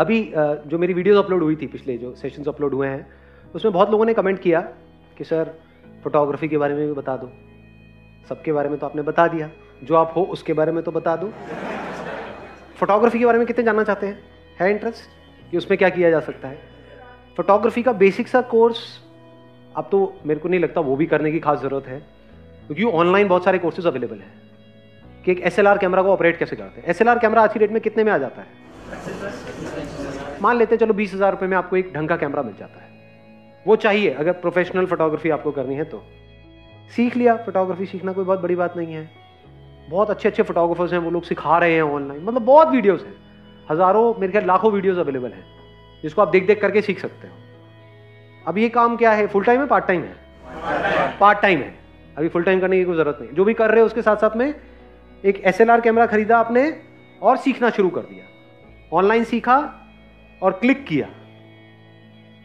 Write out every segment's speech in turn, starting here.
अभी जो मेरी वीडियोस अपलोड हुई थी, पिछले जो सेशंस अपलोड हुए हैं, उसमें बहुत लोगों ने कमेंट किया कि, सर फोटोग्राफी के बारे में भी बता दो। सबके बारे में तो आपने बता दिया। जो आप हो, उसके बारे में तो बता दो। फोटोग्राफी के बारे में कितने जानना चाहते हैं? है इंटरेस्ट कि उसमें क्या किया जा सकता है? फोटोग्राफी का बेसिक सा कोर्स अब तो मेरे को नहीं लगता वो भी करने की खास ज़रूरत है, क्योंकि ऑनलाइन बहुत सारे कोर्सेज अवेलेबल हैं। कि एक एसएलआर कैमरा को ऑपरेट कैसे करते हैं? एस कैमरा आज की डेट में कितने में आ जाता है? मान लेते चलो बीस हज़ार रुपये में आपको एक ढंग का कैमरा मिल जाता है। वो चाहिए, अगर प्रोफेशनल फोटोग्राफी आपको करनी है तो। सीख लिया फोटोग्राफी सीखना कोई बहुत बड़ी बात नहीं है। बहुत अच्छे अच्छे फोटोग्राफर्स हैं, वो लोग सिखा रहे हैं ऑनलाइन मतलब बहुत वीडियोस हैं। हज़ारों, मेरे ख्याल लाखों वीडियोस अवेलेबल हैं, जिसको आप देख देख करके सीख सकते हो। अब ये काम क्या है? फुल टाइम है पार्ट टाइम है? पार्ट टाइम है। अभी फुल टाइम करने की कोई ज़रूरत नहीं। जो भी कर रहे हो, उसके साथ साथ में एक एस कैमरा खरीदा आपने और सीखना शुरू कर दिया। ऑनलाइन सीखा और क्लिक किया।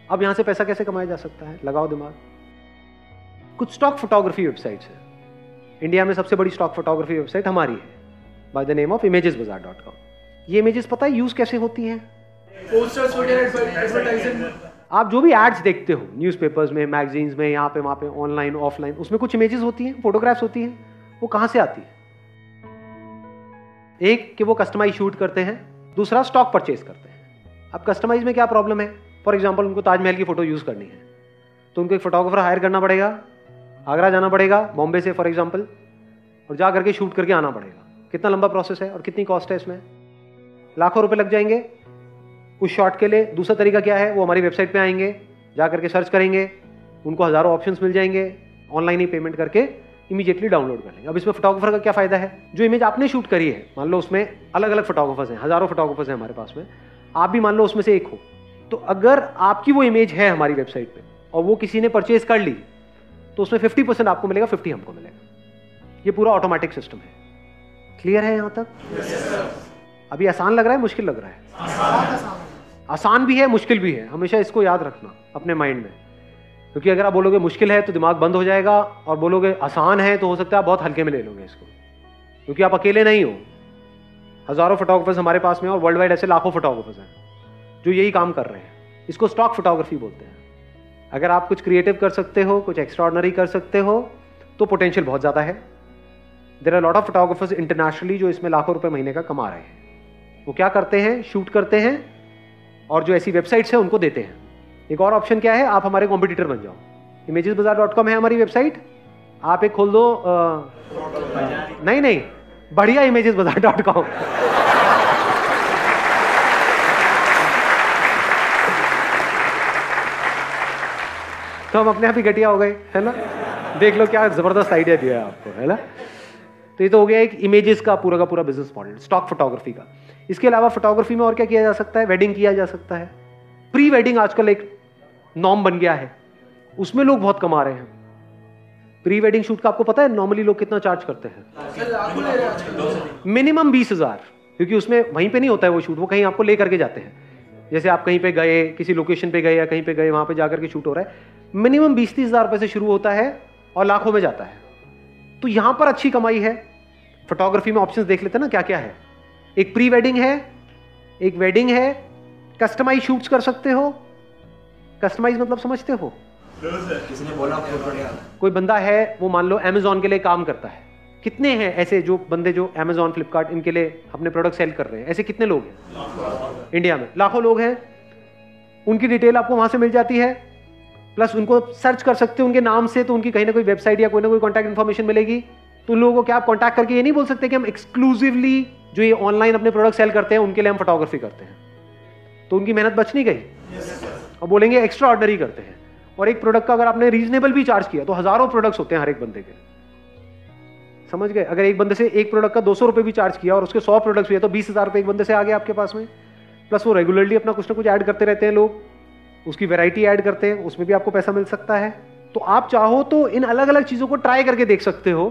अब यहाँ से पैसा कैसे कमाया जा सकता है? लगाओ दिमाग। कुछ स्टॉक फोटोग्राफी वेबसाइट्स है। इंडिया में सबसे बड़ी स्टॉक फोटोग्राफी वेबसाइट हमारी है by the name of images Bazaar dot com ये इमेजेस पता है यूज़ कैसे होती हैं? आप जो भी एड्स देखते हो न्यूज़पेपर्स में मैगजीन्स में यहाँ पे वहाँ पे ऑनलाइन ऑफलाइन उसमें कुछ इमेजेस होती हैं फोटोग्राफ्स होती हैं वो कहाँ से आती है? एक कि वो कस्टमाइज शूट करते हैं दूसरा स्टॉक परचेज करते हैं। अब कस्टमाइज में क्या प्रॉब्लम है? फॉर एग्ज़ाम्पल उनको ताजमहल की फ़ोटो यूज़ करनी है। तो उनको एक फोटोग्राफर हायर करना पड़ेगा, आगरा जाना पड़ेगा बॉम्बे से फॉर एग्ज़ाम्पल और जा करके शूट करके आना पड़ेगा। कितना लंबा प्रोसेस है और कितनी कॉस्ट है इसमें? लाखों रुपए लग जाएँगे। उस शॉट के लिए दूसरा तरीका क्या है? वो हमारी वेबसाइट पे आएँगे, जा करके सर्च करेंगे, उनको हज़ारों ऑप्शंस मिल जाएँगे ऑनलाइन ही पेमेंट करके इमीडिएटली डाउनलोड कर लेंगे। अब इसमें फोटोग्राफर का क्या फ़ायदा है? जो इमेज आपने शूट करी है, मान लो उसमें अलग अलग फोटोग्राफर्स हैं, हज़ारों फोटोग्राफर्स हैं हमारे पास में आप भी मान लो उसमें से एक हो। तो अगर आपकी वो इमेज है हमारी वेबसाइट पे और वो किसी ने परचेज कर ली तो उसमें फिफ्टी परसेंट आपको मिलेगा फिफ्टी हमको मिलेगा। ये पूरा ऑटोमेटिक सिस्टम है। क्लियर है यहाँ तक? अभी आसान लग रहा है मुश्किल लग रहा है? आसान भी है मुश्किल भी है। हमेशा इसको याद रखना अपने माइंड में। क्योंकि अगर आप बोलोगे मुश्किल है तो दिमाग बंद हो जाएगा और बोलोगे आसान है तो हो सकता है आप बहुत हल्के में ले लोगे इसको। क्योंकि आप अकेले नहीं हो। हज़ारों फोटोग्राफर्स हमारे पास में और वर्ल्ड वाइड ऐसे लाखों फोटोग्राफर्स हैं जो यही काम कर रहे हैं। इसको स्टॉक फोटोग्राफी बोलते हैं। अगर आप कुछ क्रिएटिव कर सकते हो कुछ एक्स्ट्रॉर्डनरी कर सकते हो तो पोटेंशियल बहुत ज़्यादा है। There are lot of photographers internationally जो इसमें लाखों रुपए महीने का कमा रहे हैं। वो क्या करते हैं? शूट करते हैं और जो ऐसी वेबसाइट्स हैं उनको देते हैं। एक और ऑप्शन क्या है? आप हमारे कॉम्पिटिटर बन जाओ। इमेजेस बाज़ार डॉट कॉम है हमारी वेबसाइट आप एक खोल दो आ, नहीं नहीं। बढ़िया इमेजेस बाज़ार डॉट कॉम तो हम अपने आप ही घटिया हो गए, है ना? देख लो क्या ज़बरदस्त आइडिया दिया है आपको, है ना? तो ये तो हो गया एक इमेजेस का पूरा का पूरा बिज़नेस मॉडल स्टॉक फोटोग्राफी का। इसके अलावा फोटोग्राफी में और क्या किया जा सकता है? वेडिंग किया जा सकता है। प्री वेडिंग आजकल एक नॉर्म बन गया है। उसमें लोग बहुत कमा रहे हैं। प्री वेडिंग शूट का आपको पता है नॉर्मली लोग कितना चार्ज करते हैं? मिनिमम बीस हज़ार, क्योंकि उसमें वहीं पे नहीं होता है वो शूट वो कहीं आपको ले करके जाते हैं। जैसे आप कहीं पे गए, किसी लोकेशन पे गए या कहीं पे गए, वहाँ पे जाकर के शूट हो रहा है। मिनिमम बीस तीस हज़ार रुपए से शुरू होता है और लाखों में जाता है। तो यहाँ पर अच्छी कमाई है। फोटोग्राफी में ऑप्शंस देख लेते हैं ना क्या क्या है। एक प्री वेडिंग है, एक वेडिंग है कस्टमाइज शूट्स कर सकते हो। कस्टमाइज मतलब समझते हो। बोला? कोई बंदा है वो मान लो अमेजोन के लिए काम करता है। कितने हैं ऐसे जो बंदे जो अमेजोन फ्लिपकार्ट इनके लिए अपने प्रोडक्ट सेल कर रहे हैं? ऐसे कितने लोग हैं? इंडिया में। लाखों लोग हैं। उनकी डिटेल आपको वहाँ से मिल जाती है। प्लस उनको सर्च कर सकते हो उनके नाम से तो उनकी कहीं ना कोई वेबसाइट या कोई ना कोई कॉन्टैक्ट इन्फॉर्मेशन मिलेगी। तो उन लोगों को क्या आप कॉन्टैक्ट करके ये नहीं बोल सकते कि हम एक्सक्लूसिवली जो ये ऑनलाइन अपने प्रोडक्ट सेल करते हैं उनके लिए हम फोटोग्राफी करते हैं। तो उनकी मेहनत बच नहीं गई? और बोलेंगे एक्स्ट्रा ऑर्डनरी करते हैं। और एक प्रोडक्ट का अगर आपने रीजनेबल भी चार्ज किया तो हज़ारों प्रोडक्ट्स होते हैं हर एक बंदे के। समझ गए? अगर एक बंदे से एक प्रोडक्ट का दो सौ रुपए भी चार्ज किया और उसके सौ प्रोडक्ट्स भी तो बीस हज़ार रुपए एक बंदे से आ आपके पास में। प्लस वो रेगुलरली अपना कुछ ना कुछ ऐड करते रहते हैं लोग। उसकी वेराइटी ऐड करते हैं, उसमें भी आपको पैसा मिल सकता है। तो आप चाहो तो इन अलग अलग चीज़ों को ट्राई करके देख सकते हो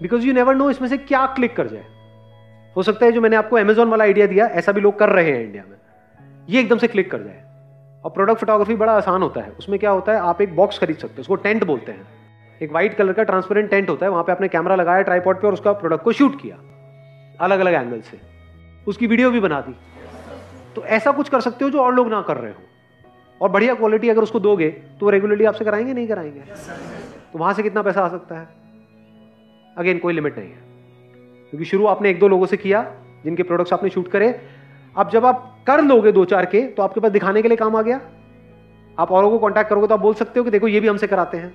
बिकॉज़ यू नेवर नो इसमें से क्या क्लिक कर जाए। हो सकता है जो मैंने आपको अमेजोन वाला आइडिया दिया, ऐसा भी लोग कर रहे हैं इंडिया में। ये एकदम से क्लिक कर जाए। और प्रोडक्ट फोटोग्राफी बड़ा आसान होता है। उसमें क्या होता है, आप एक बॉक्स खरीद सकते हो, उसको टेंट बोलते हैं। एक व्हाइट कलर का ट्रांसपेरेंट टेंट होता है, वहाँ पे आपने कैमरा लगाया ट्राईपॉड पे और उसका प्रोडक्ट को शूट किया अलग अलग एंगल से। उसकी वीडियो भी बना दी। तो ऐसा कुछ कर सकते हो जो और लोग ना कर रहे हो। और बढ़िया क्वालिटी अगर उसको दोगे तो वो रेगुलरली आपसे कराएँगे, नहीं कराएँगे? तो वहाँ से कितना पैसा आ सकता है? अगेन कोई लिमिट नहीं है। क्योंकि शुरू आपने एक दो लोगों से किया, जिनके प्रोडक्ट्स आपने शूट करे अब जब आप कर लोगे दो चार के तो आपके पास दिखाने के लिए काम आ गया। आप औरों को कांटेक्ट करोगे तो आप बोल सकते हो कि देखो, ये भी हमसे कराते हैं।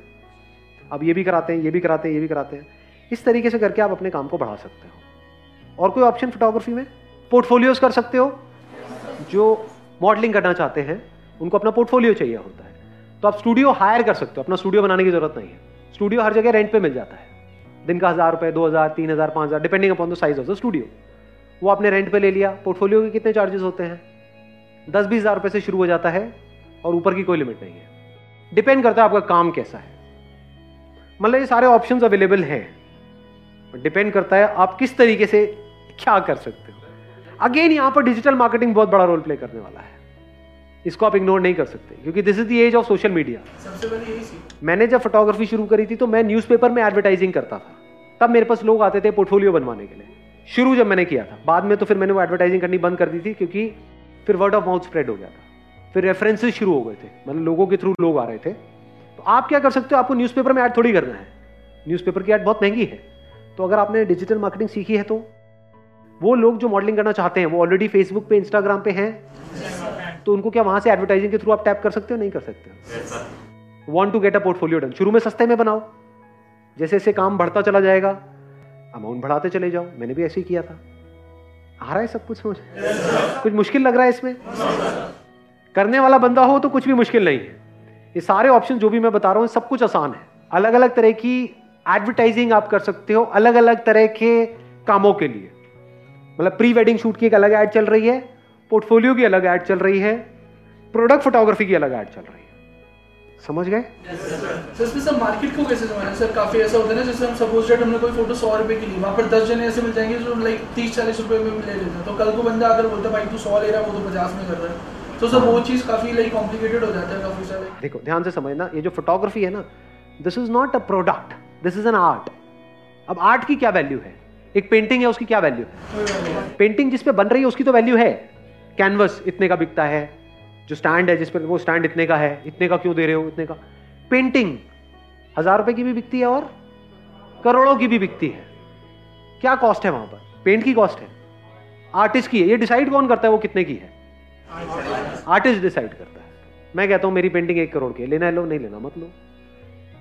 अब ये भी कराते हैं, ये भी कराते हैं, ये भी कराते हैं। इस तरीके से करके आप अपने काम को बढ़ा सकते हो। और कोई ऑप्शन फोटोग्राफी में? पोर्टफोलियोज कर सकते हो। जो मॉडलिंग करना चाहते हैं, उनको अपना पोर्टफोलियो चाहिए होता है। तो आप स्टूडियो हायर कर सकते हो। अपना स्टूडियो बनाने की ज़रूरत नहीं है। स्टूडियो हर जगह रेंट पे मिल जाता है। दिन का हज़ार रुपये दो हज़ार, तीन हज़ार, पाँच हज़ार depending upon the size of the studio वो आपने रेंट पे ले लिया। पोर्टफोलियो के कितने चार्जेस होते हैं? दस बीस हज़ार रुपये से शुरू हो जाता है और ऊपर की कोई लिमिट नहीं है। डिपेंड करता है आपका काम कैसा है। मतलब ये सारे ऑप्शंस अवेलेबल हैं। डिपेंड करता है आप किस तरीके से क्या कर सकते हो। अगेन यहाँ पर डिजिटल मार्केटिंग बहुत बड़ा रोल प्ले करने वाला है। इसको आप इग्नोर नहीं कर सकते क्योंकि this is the age of social media सबसे पहले यही मैंने जब फोटोग्राफी शुरू करी थी तो मैं न्यूज़पेपर में एडवर्टाइजिंग करता था। तब मेरे पास लोग आते थे पोर्टफोलियो बनवाने के लिए। शुरू जब मैंने किया था बाद में तो फिर मैंने वो एडवर्टाइजिंग करनी बंद कर दी थी क्योंकि फिर वर्ड ऑफ़ माउथ स्प्रेड हो गया था। फिर रेफरेंसेज शुरू हो गए थे मतलब लोगों के थ्रू लोग आ रहे थे। तो आप क्या कर सकते हो आपको न्यूज़पेपर में ऐड थोड़ी करना है। न्यूज़पेपर की ऐड बहुत महँगी है। तो अगर आपने डिजिटल मार्केटिंग सीखी है तो? वो लोग जो मॉडलिंग करना चाहते हैं वो ऑलरेडी फेसबुक पे इंस्टाग्राम पे हैं। तो उनको क्या वहाँ से एडवर्टाइजिंग के थ्रू आप टैप कर सकते हो? नहीं कर सकते want to get a portfolio done शुरू में सस्ते में बनाओ। जैसे जैसे काम बढ़ता चला जाएगा अमाउंट बढ़ाते चले जाओ। मैंने भी ऐसे ही किया था। आ रहा है सब कुछ समझ? कुछ मुश्किल लग रहा है इसमें? करने वाला बंदा हो तो कुछ भी मुश्किल नहीं है। ये सारे ऑप्शन जो भी मैं बता रहा हूँ, सब कुछ आसान है। अलग अलग तरह की एडवर्टाइजिंग आप कर सकते हो अलग अलग तरह के कामों के लिए। मतलब प्री वेडिंग शूट की एक अलग ऐड चल रही है पोर्टफोलियो की अलग ऐड चल रही है प्रोडक्ट फोटोग्राफी की अलग ऐड चल रही है। समझ गए? सर सर मार्केट को कैसे समझना सर काफ़ी ऐसा होता है ना जैसे हम सपोज़ डेट हमने कोई फ़ोटो सौ रुपए की ली वहाँ पर दस जने ऐसे मिल जाएँगे जो लाइक तीस चालीस रुपए में ले लेते हैं। तो कल को बंदा अगर बोलता भाई तू सौ ले रहा है वो तो पचास में कर रहा है। तो सर वो चीज़ काफ़ी लाइक कॉम्प्लिकेटेड हो जाता है काफ़ी सारे। देखो ध्यान से समझना ये जो फोटोग्राफी है ना this is not a product this is an art अब आर्ट की क्या वैल्यू है? एक पेंटिंग है उसकी क्या वैल्यू है? पेंटिंग जिस पे बन रही है उसकी तो वैल्यू है। कैनवस इतने का बिकता है जो स्टैंड है जिस पर वो स्टैंड इतने का है, इतने का क्यों दे रहे हो, इतने का? पेंटिंग हज़ार रुपए की भी बिकती है और करोड़ों की भी बिकती है। क्या कॉस्ट है वहाँ पर? पेंट की कॉस्ट है। आर्टिस्ट की है। ये डिसाइड कौन करता है, वो कितने की है? आर्टिस्ट डिसाइड करता है। मैं कहता हूँ, मेरी पेंटिंग एक करोड़ की है। लेना है लो, नहीं लेना मत लो।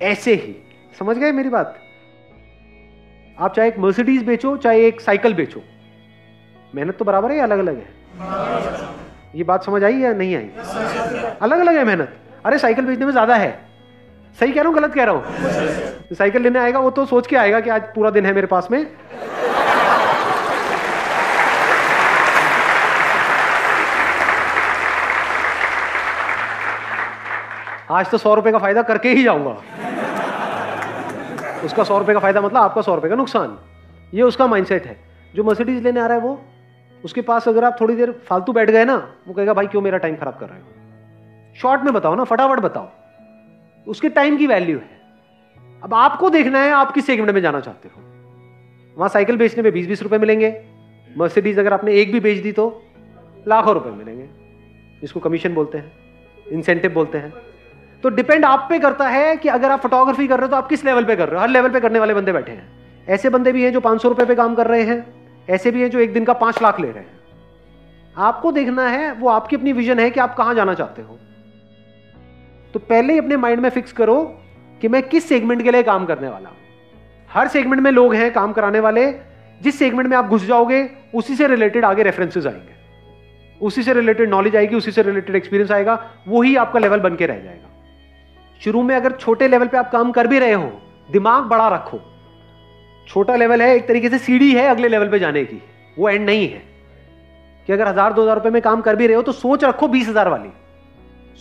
ऐसे ही। समझ गए मेरी बात? आप चाहे एक मर्सिडीज बेचो, चाहे एक साइकिल बेचो। मेहनत तो बराबर है अलग अलग है? ये बात समझ आई या नहीं आई? अलग अलग है मेहनत। अरे, साइकिल बेचने में ज़्यादा है। सही कह रहा हूँ, गलत कह रहा हूँ? साइकिल लेने आएगा, वो तो सोच के आएगा कि आज पूरा दिन है मेरे पास में। आज तो सौ रुपए का फ़ायदा करके ही जाऊँगा। उसका सौ रुपए का फ़ायदा मतलब आपका सौ रुपए का नुकसान। ये उसका माइंडसेट है। जो मर्सिडीज लेने आ रहा है वो उसके पास अगर आप थोड़ी देर फालतू बैठ गए ना, वो कहेगा, भाई, क्यों मेरा टाइम खराब कर रहे हो? शॉर्ट में बताओ ना, फटाफट बताओ। उसके टाइम की वैल्यू है। अब आपको देखना है, आप किस सेगमेंट में जाना चाहते हो। वहाँ साइकिल बेचने में बीस बीस रुपए मिलेंगे। मर्सिडीज अगर आपने एक भी बेच दी तो लाखों रुपए मिलेंगे। इसको कमीशन बोलते हैं इंसेंटिव बोलते हैं। तो डिपेंड आप पे करता है कि अगर आप फोटोग्राफी कर रहे हो तो आप किस लेवल पे कर रहे हो? हर लेवल पे करने वाले बंदे बैठे हैं। ऐसे बंदे भी हैं जो पाँच सौ रुपए पे काम कर रहे हैं। ऐसे भी हैं जो एक दिन का पाँच लाख ले रहे हैं। आपको देखना है, वो आपकी अपनी विजन है कि आप कहाँ जाना चाहते हो। तो पहले ही अपने माइंड में फिक्स करो कि मैं किस सेगमेंट के लिए काम करने वाला हूँ। हर सेगमेंट में लोग हैं काम कराने वाले, जिस सेगमेंट में आप घुस जाओगे, उसी से रिलेटेड आगे रेफरेंसेज आएँगे। उसी से रिलेटेड नॉलेज आएगी, उसी से रिलेटेड एक्सपीरियंस आएगा, वही आपका लेवल बन के रह जाएगा। शुरू में अगर छोटे लेवल पे आप काम कर भी रहे हो, दिमाग बड़ा रखो। छोटा लेवल है, एक तरीके से सीढ़ी है अगले लेवल पे जाने की। वो एंड नहीं है। कि अगर हज़ार, दो हज़ार रुपए में काम कर भी रहे हो तो सोच रखो बीस हज़ार वाली।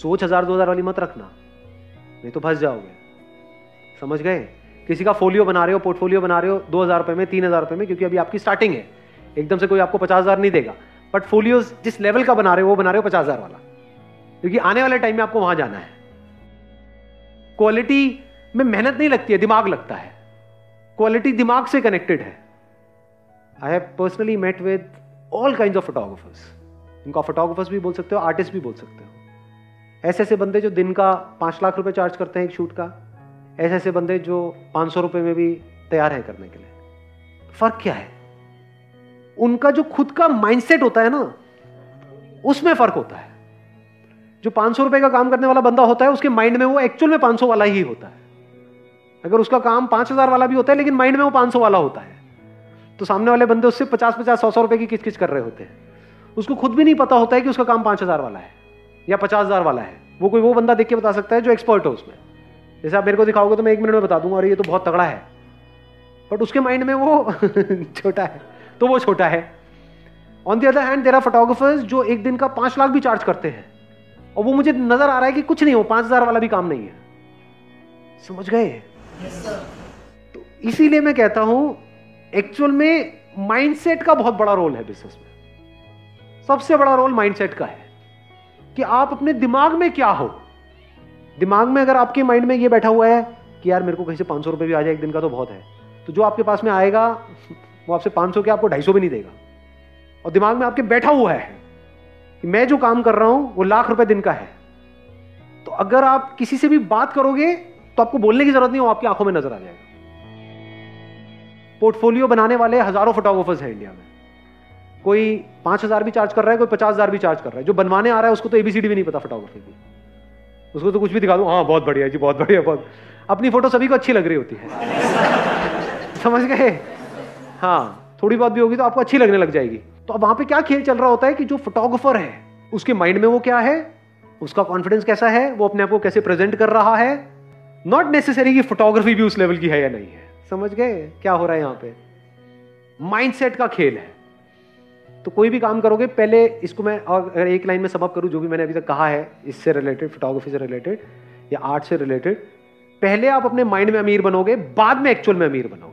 सोच हज़ार, दो हज़ार वाली मत रखना। नहीं तो फंस जाओगे। समझ गए? किसी का फोलियो बना रहे हो पोर्टफोलियो बना रहे हो, दो हज़ार रुपए में, तीन हज़ार रुपए में, क्योंकि अभी आपकी स्टार्टिंग है। एकदम से कोई आपको पचास हज़ार नहीं देगा। बट फोलियो जिस लेवल का बना रहे हो, वो बना रहे हो पचास हज़ार वाला। क्योंकि आने वाले टाइम में आपको वहाँ जाना है। क्वालिटी में मेहनत नहीं लगती है, दिमाग लगता है। क्वालिटी दिमाग से कनेक्टेड है। I have personally met with all kind of photographers इनको फोटोग्राफर्स भी बोल सकते हो आर्टिस्ट भी बोल सकते हो। ऐसे ऐसे बंदे जो दिन का पाँच लाख रुपए चार्ज करते हैं एक शूट का ऐसे ऐसे बंदे जो पाँच सौ रुपये में भी तैयार है करने के लिए। फ़र्क क्या है? उनका जो खुद का माइंडसेट होता है ना, उसमें फ़र्क होता है। जो पाँच सौ रुपये का काम करने वाला बंदा होता है, उसके माइंड में वो एक्चुअल में पाँच सौ वाला ही होता है। अगर उसका काम पाँच हज़ार वाला भी होता है, लेकिन माइंड में वो पाँच सौ वाला होता है। तो सामने वाले बंदे उससे पचास पचास सौ सौ रुपए की किच किच कर रहे होते हैं? उसको खुद भी नहीं पता होता है कि उसका काम पाँच हज़ार वाला है, या पचास हज़ार वाला है। वो कोई वो बंदा देख के बता सकता है जो एक्सपर्ट हो उसमें। जैसे आप मेरे को दिखाओगे तो मैं एक मिनट में बता दूँगा अरे ये तो बहुत तगड़ा है। बट उसके माइंड में वो छोटा है तो वो छोटा है। On the other hand there are photographers जो एक दिन का पाँच लाख भी चार्ज करते हैं। और वो मुझे नज़र आ रहा है कि कुछ नहीं हो पाँच हज़ार वाला भी काम नहीं है। समझ गए? इसीलिए मैं कहता हूँ एक्चुअल में माइंडसेट का बहुत बड़ा रोल है बिज़नेस में। सबसे बड़ा रोल माइंडसेट का है कि आप अपने दिमाग में क्या हो। दिमाग में अगर आपके माइंड में ये बैठा हुआ है कि यार मेरे को कहीं से पाँच सौ रुपए भी आ जाए एक दिन का तो बहुत है। तो जो आपके पास में आएगा, वो आपसे पाँच सौ के आपको ढाई सौ भी नहीं देगा। और दिमाग में आपके बैठा हुआ है कि मैं जो काम कर रहा हूँ, वो लाख रुपए दिन का है। तो अगर आप किसी से भी बात करोगे तो आपको बोलने की ज़रूरत नहीं हो आपकी आँखों में नज़र आ जाएगा। पोर्टफोलियो बनाने वाले हज़ारों फोटोग्राफर्स हैं इंडिया में। कोई पाँच हज़ार भी चार्ज कर रहा है, कोई पचास हज़ार भी चार्ज कर रहा है। जो बनवाने आ रहा है, उसको तो एबीसीडी भी नहीं पता फोटोग्राफी की। उसको तो कुछ भी दिखा दो हाँ बहुत बढ़िया जी, बहुत बढ़िया, बहुत। अपनी फ़ोटो सभी को अच्छी लग रही होती है। समझ गए? हाँ थोड़ी बहुत भी होगी तो आपको अच्छी लगने लग जाएगी। तो अब वहाँ पे क्या खेल चल रहा होता है कि जो फोटोग्राफर है, उसके माइंड में वो क्या है? उसका कॉन्फिडेंस कैसा है? वो अपने आप को कैसे प्रेजेंट कर रहा है? नॉट नेसेसरी कि फोटोग्राफी भी उस लेवल की है या नहीं है। समझ गए? क्या हो रहा है यहाँ पे? माइंडसेट का खेल है। तो कोई भी काम करोगे, पहले इसको मैं अगर एक लाइन में सबक करूँ, जो भी मैंने अभी तक कहा है, इससे रिलेटेड फोटोग्राफी से रिलेटेड या आर्ट से रिलेटेड पहले आप अपने माइंड में अमीर बनोगे, बाद में एक्चुअल में अमीर बनोगे।